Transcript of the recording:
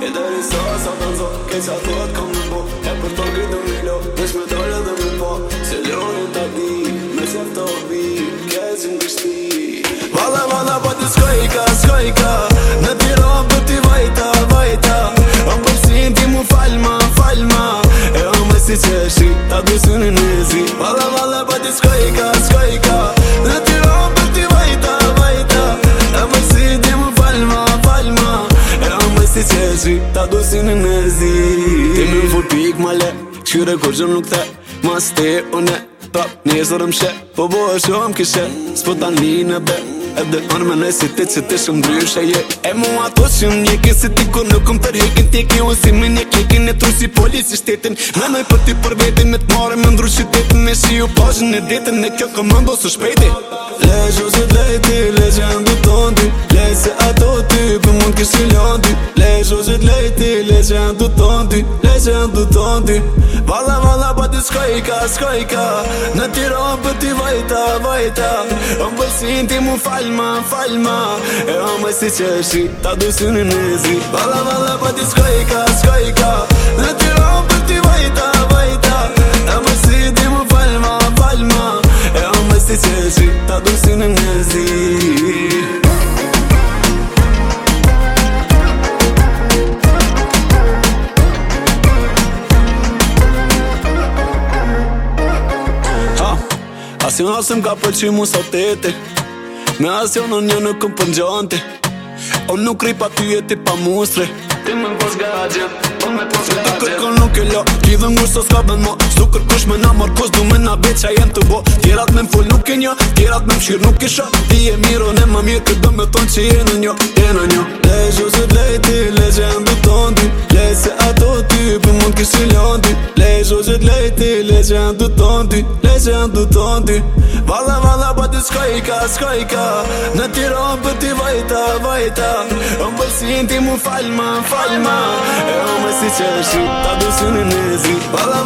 E deri sa sa të nëzot Kej sa të të kam në bo E për të gritë në milo Në shme të rrë dhe me po Se lërë të di Me se të obi Kej që në kështi Vala vala po të skojka skojka Në tira për po ti vajta vajta Më përsin ti mu falma falma E o më si qeshi Ta du së në nëzi Vala vala po të skojka skojka si qeshi Ta du si në nëzi Ti më më furpik ma le Qyre kur gjëm nuk the Mas te o ne Prap njësër më shë Po bo e shumë kishe Spo ta një në be Edhe onë me nëjë si ti që ti shumë dryshe je E mu ato që më njekin si ti kur nuk më tërjekin Ti ke unë si më njekin e tru si polici shtetin Lënoj për ti për vetin me të more me ndru qytetin Me shiju pashin e detin, e kjo komando së shpejti Lejo se dhejti, lejë e mbutonti Lejë se ato ty për mund kështë i lëndi legendu tondi, legendu tondi Valla valla pa ti skojka, skojka Në tiro më për ti vajta, vajta Më bëllësin ti mu falma, falma E o më si qëshi, ta du si në nëzi Valla valla pa ti skojka, skojka Në tiro për ti vajta, vajta Në bëllësin ti falma, falma E o më si qëshi, ta du si në nëzi Valla valla pa ti skojka, Asi në asëm ka pëllë që mu sa tete Me asë jonë një në këmë pëngjante O nuk pa ty e ti pa mustre Ti më në posë gajja O me posë gajja Të kërko nuk e lo Ti dhe ngu së s'ka bën mo Së kërko shme në mërë du me në beqa që jem të bo Tjerat me më nuk e një Tjerat me më nuk e shë Ti e miro ne më mirë Këtë dëmë të tonë që jenë një Jenë një Lejë që se blejti legend Në mund kështë i lëndi Lejës o qëtë lejti Lejës janë du tëndi Lejës janë du tëndi Valla, valla Bati shkojka, shkojka Në tiron për ti vajta, vajta Në bëlsin ti mu falma, falma E o me si që Ta du së në nëzit Valla